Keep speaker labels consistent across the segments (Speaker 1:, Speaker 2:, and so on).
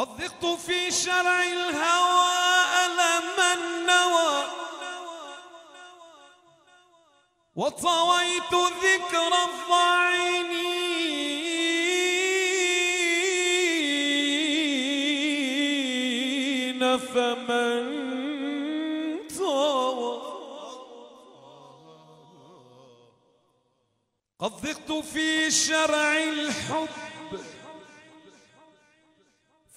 Speaker 1: قد ذقت في شرع الهوى ألم النوى وطويت ذكر الضعينين فمن طوى قد ذقت في شرع الحب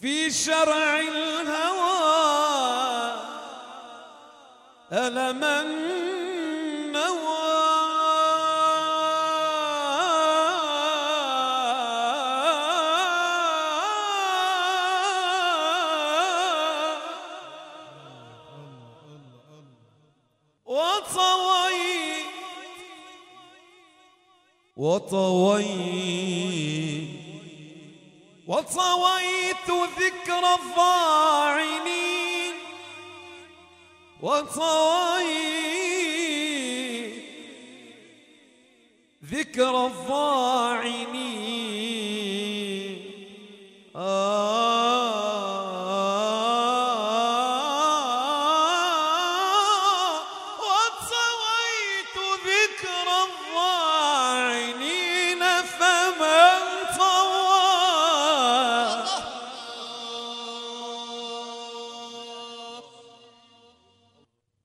Speaker 1: في شرع الهوى. ألما نوى وطويت. وطويت. وطويت ذكر الضاعنين. وطويت ذكر الضاعنين.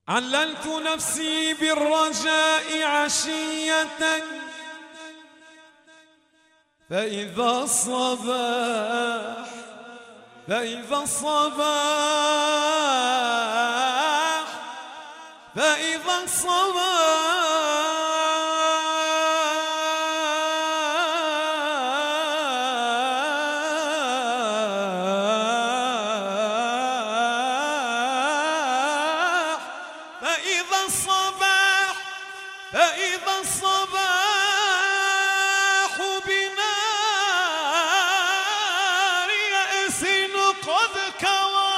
Speaker 1: عللت نفسي بالرجاء عشية. فإذا الصباح فإذا الصباح فإذا الصباح فإذا الصباح بنار يأس قد كوى.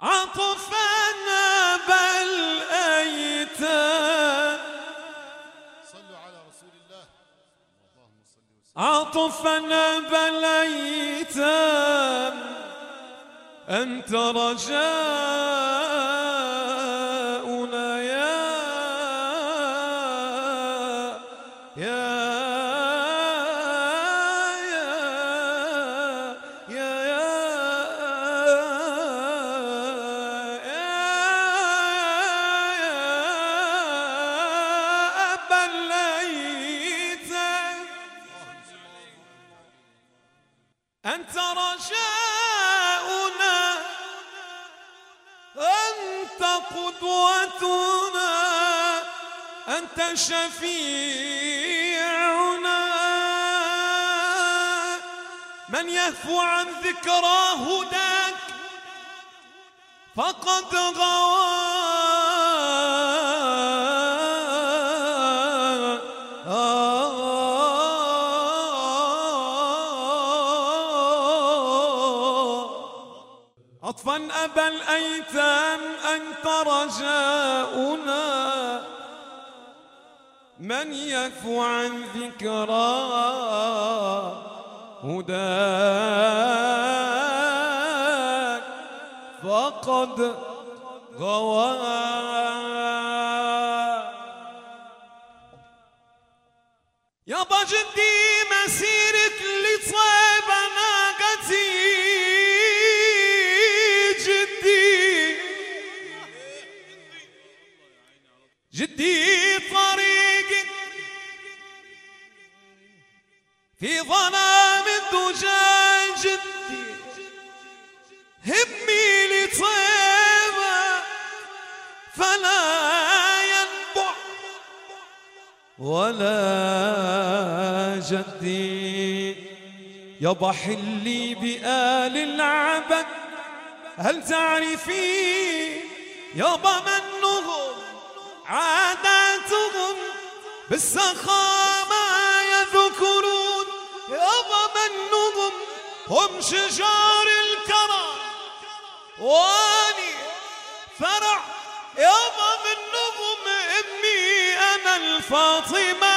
Speaker 1: عطفنا بل أيتام
Speaker 2: صلوا على رسول الله.
Speaker 1: عطفنا أنت رجاؤنا يا يا يا يا يا أبا الأيتام أنت رجاؤنا قدوتنا أنت شفيعنا. من يهفو عن ذكرى هداك فقد غوى. عطفا أبا الأيتام أنت رجاؤنا من يكفو عن ذكرى هداك؟ فقد غوى في ظلام الدجى جدي همي لطيبة فلا ينبع ولا جدي. يابا حلي بآل العبد هل تعرفين يابا منهم عاداتهم بالسخامة يذكرون. يابا منهم هم شجار الكرم. واني فرع يابا منهم أمي أنا الفاطمة.